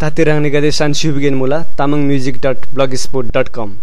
ताते निगादे सान्सुबिगेन मुला Tamang music dot blogspot dot com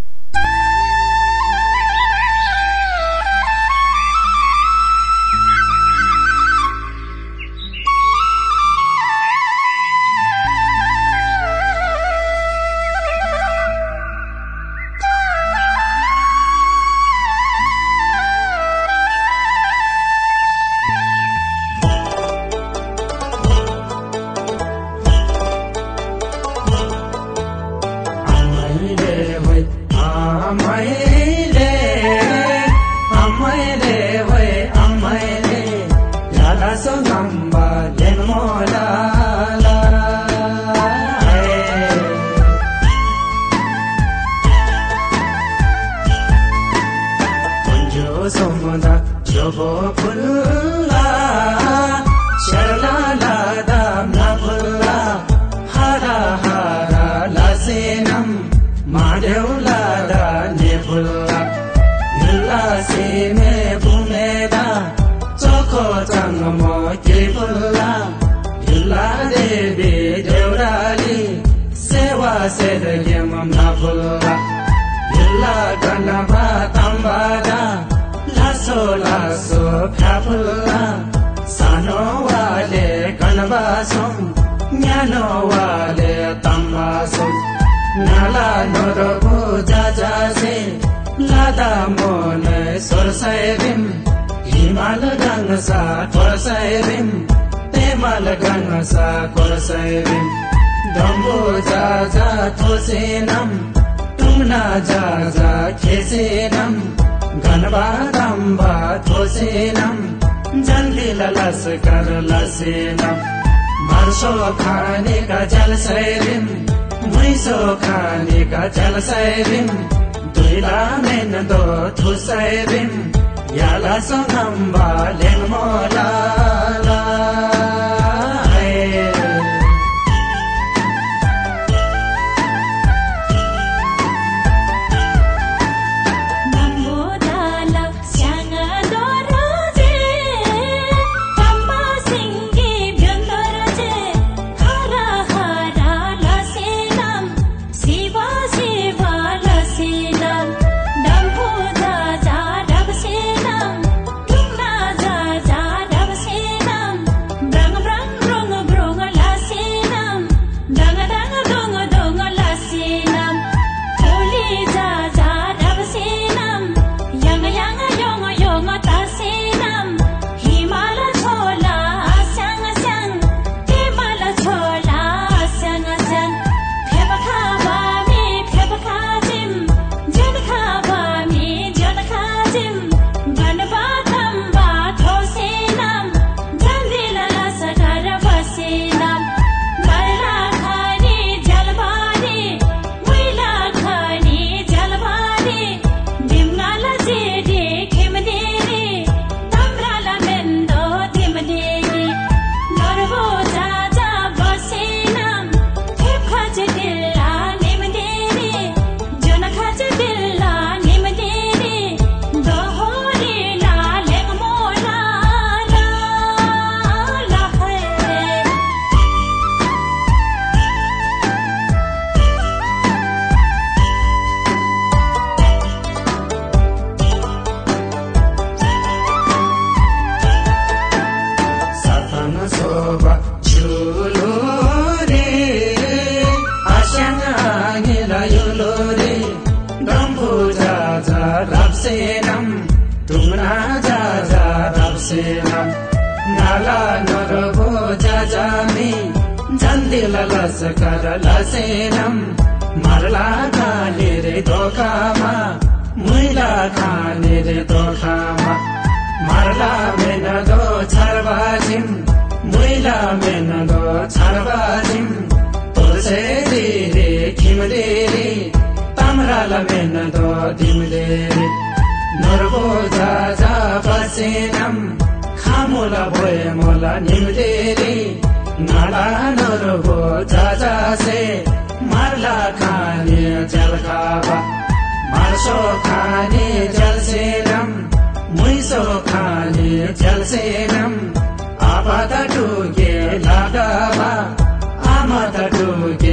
छौँ न्यानो वाले तम्बा छौँ नाला नरको जाजा से लादा मन सरसाय रिम हिमाल गङ सा कर्साय रिम तेमाल गङ सा कर्साय रिम धम्बो जाजा थोसेनम् टुङ्ना जाजा खेसेनम्। घनबा दम्बा थोसेनम् जन्दी ललास कर लसेनम्। ला मासो खाने का मुसो खानेका जलसैरिम दुईला मेन दो थुसैरिम याला सोनम्बा लेन मोला। मरला खाने रे धोकामा मैला खाने रे धोकामा मरला मेन गो छरबाजिम मैला मेन गो छरबाजिम तोसे रे रे खिमले रे ताम्राल मेन दो धिमले रे। नरबो जा जा बसेनम खामोला भए मोला निम्ले रे। नाडा नरबो जा जा से मरला खाने जल खावा। मरसो खाने जल सेनम मुइसो खाने जल सेनम। आपात टूके लगावा आमत टूके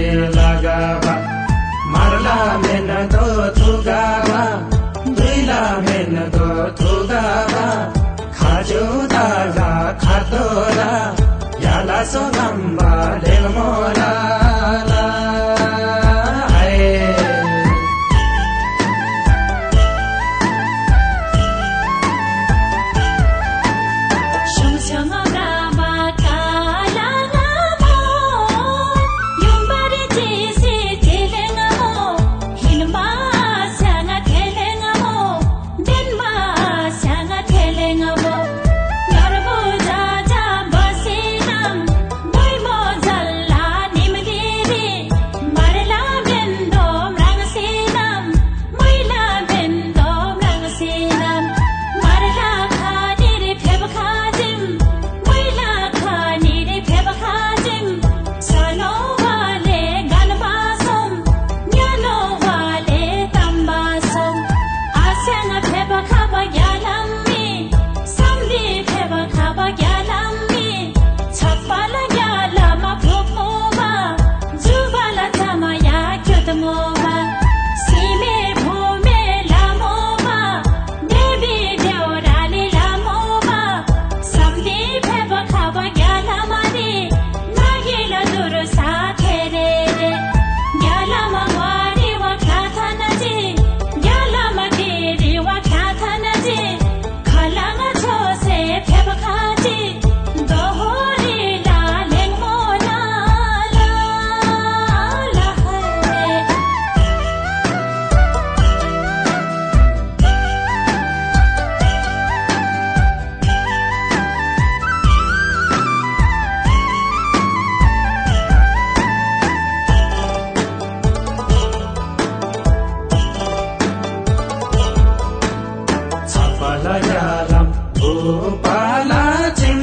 गोपालाचिं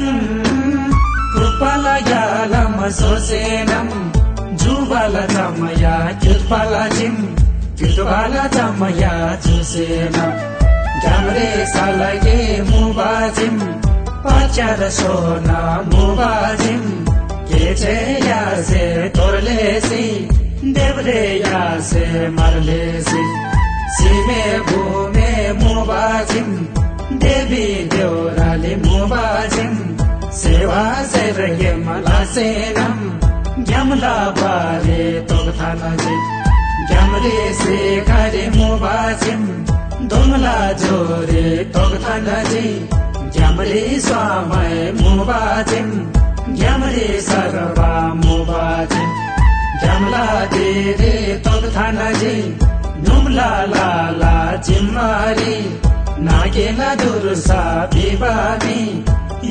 कृपलयालमसोसेनं जुबलतमया कृपलचिं कृपलतमया जुसेनं जमरे सलये मुबाजिं पचरसो न मुबाजिं केचे यासे तोरलेसि, देवरे यासे मरलेसि। सिमे, भूमे मुबाजिं देवी देवराले मोबाजम् सेवा से सैर्ये मला सेनम्। जमला बारे तो तोगथानाजे से करे मोबाजिम् दुमला जोरे तोगथानाजे ग्यामले स्वामय मोबाजिम् ग्यामले सर्वा दे ग्यामला देरे तोगथानाजे नुमला लाला जिम्मारी। नागेला दुर्सा बिबानी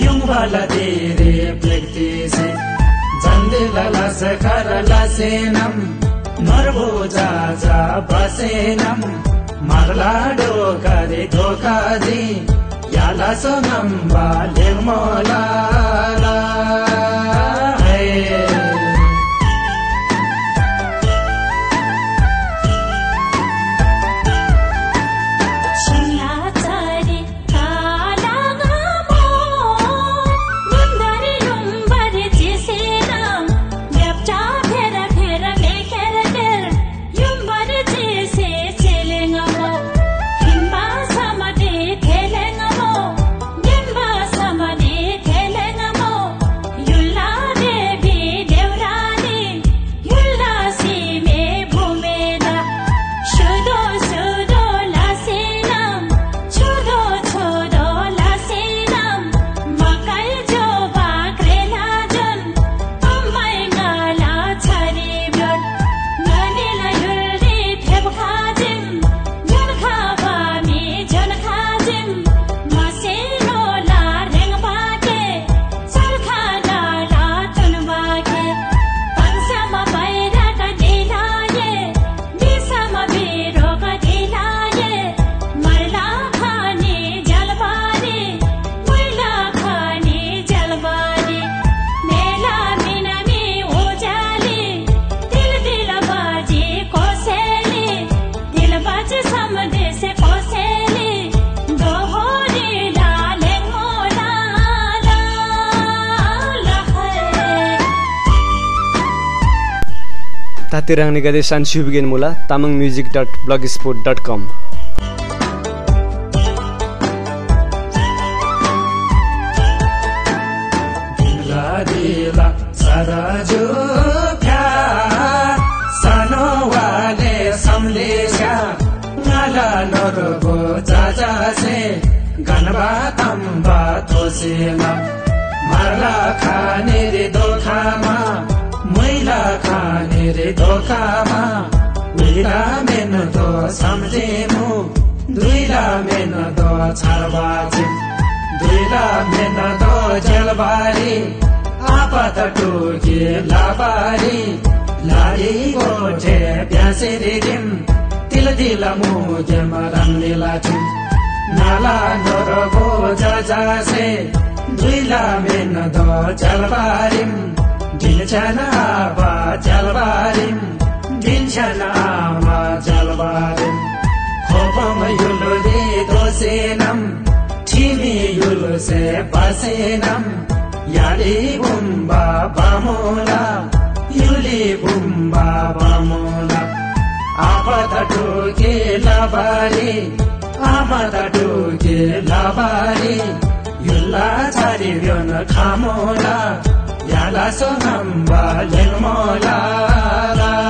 युङवाला तेरे व्यक्ति से। जन्देला लस करला सेनम मरबो जा जा बसेनम मरला याला सोनम बाले मोला Tamang music dot blogspot dot com खाने रे धोकामा दुईला मेन दो सम्झेमु। दुईला मेन दो छारबाजे दुईला मेन दो जलबारी। आपत टोके लाबारी लारी गोठे प्यासे रे डिम तिल दिल मुगे मरमले लाठिम नाला नरगो जासे। दुईला मेन दो जलबारिम dilchanava jalvarim dilchanava jalvarim khopam yulde dosenam thimi yulse pasenam yali bumba bamola yuli bumba bamola apatatu ke lavari amatatu ke lavari yulla chari vyon khamola बसेनम याली बुम्बा बामोला युली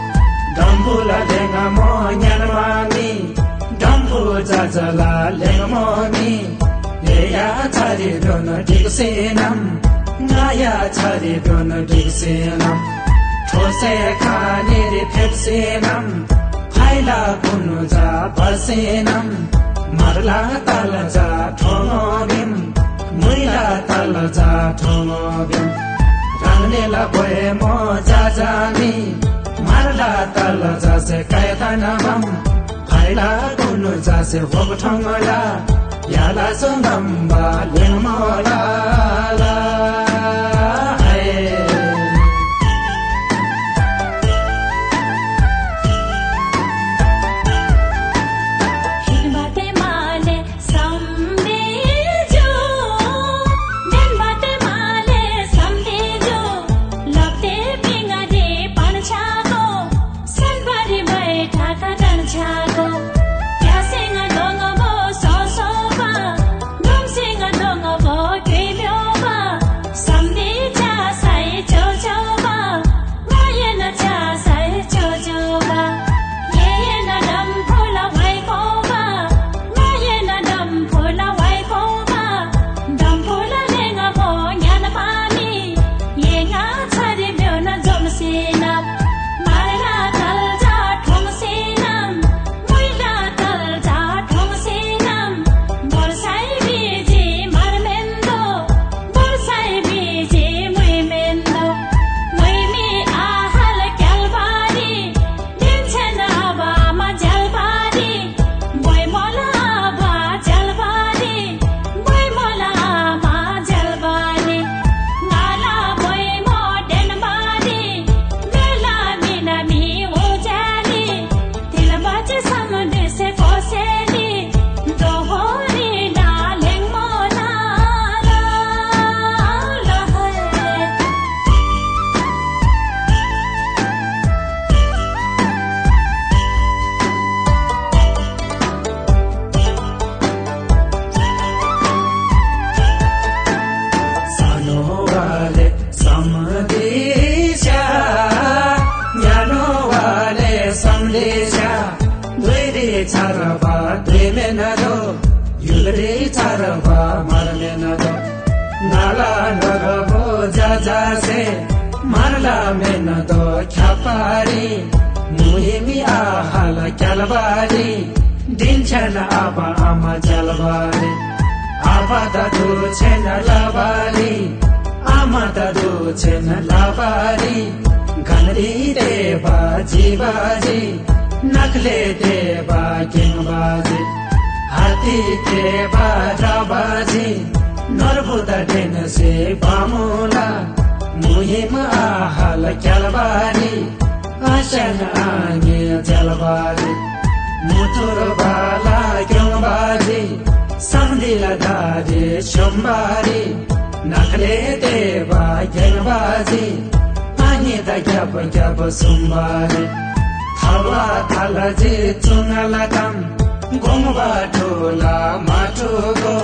dono diksenam ngaya chari dono diksenam ठोसे खानेर फेप्सेनम phyla कुनु जा मरला तल जा ठोङोबिम मुइला तल जा म जा जानी la ta la za se kai ta na mam khai la ko no za se wo ko thong la ya la sung dam ba le mo la la যাসে মারলামে না দ খ্যাপারি মুহিমি আহাল ক্যালবারি দিন ছেন আবা আমা জালবারি আবা দাদু ছেন লাবারি আমা দাদু ছেন লাবারি গানরি দেবা জিবাজি নকলে দেবা কিংবাজি হাতি দেবা রাবাজি নর্বুদা টেন সে বামলা मुहिम आहाल क्यालबारी आशन आगे जलबारी मुथुर बाला क्योबारी सम्दिला दारे सोमबारी नखले देवा गेङबाजी पानी त ग्याप ग्याप सुम्बारी थावा थालजी चुङ्गाला काम गोङबा ठुला माटुको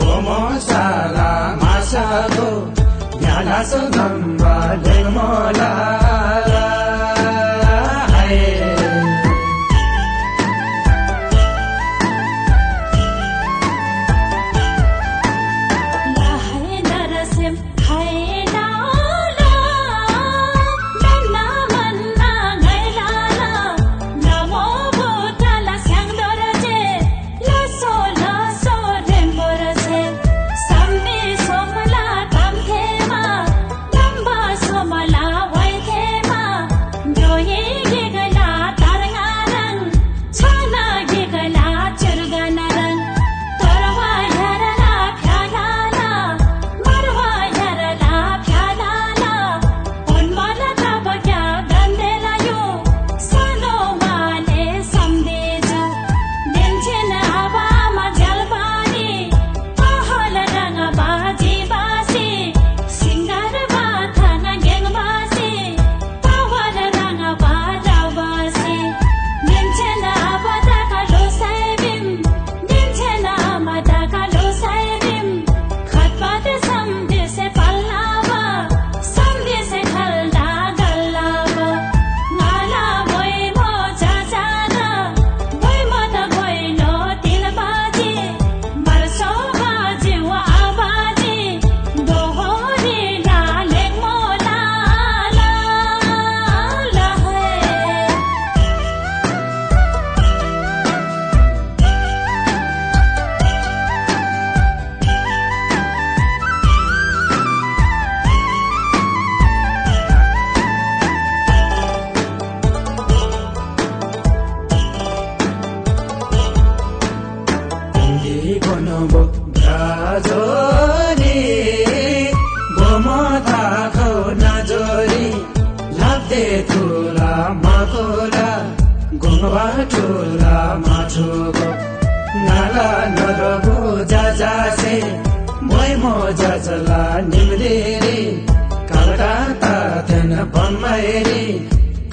बोमो साला मासाको يا ناس ذنب للمولى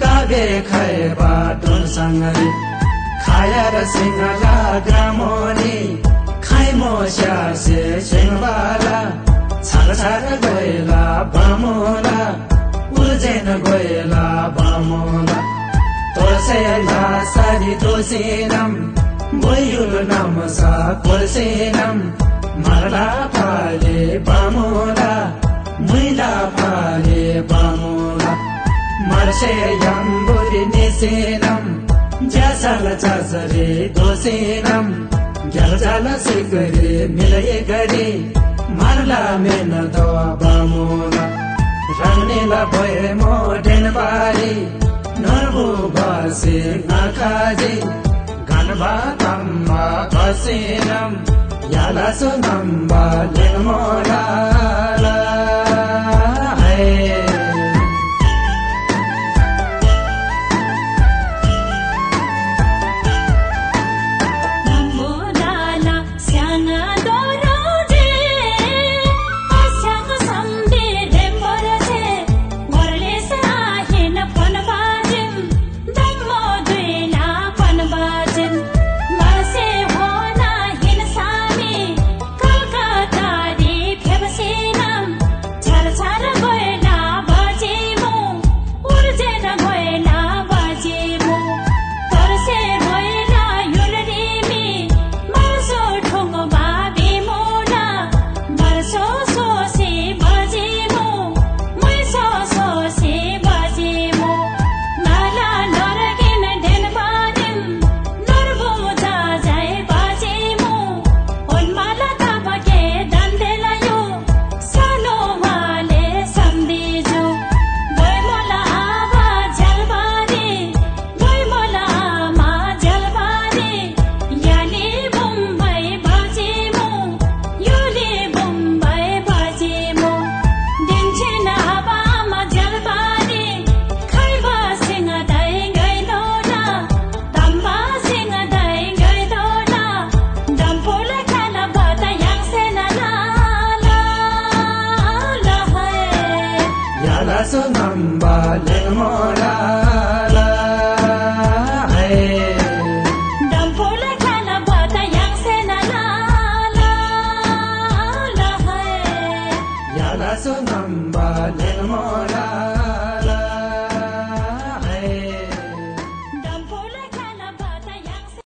Kabe khaiba don sangari खायर सिंगला ग्रामोनी खाइमो स्यासे सिंहबाला छर छर गएला बामोला उजेन गएला बामोला तोसेला सारी दोसेनम बोयुल नाम सा कोर्सेनम। मरला फाले बामोला mwila pale bamula marshe yamburi nisinam jasala jasare dosinam gyalzala sikare milaye gare marla mena to bamula ranila boye mo denbari norbu basi nakaji ganba tamma basinam yala sunamba lenmola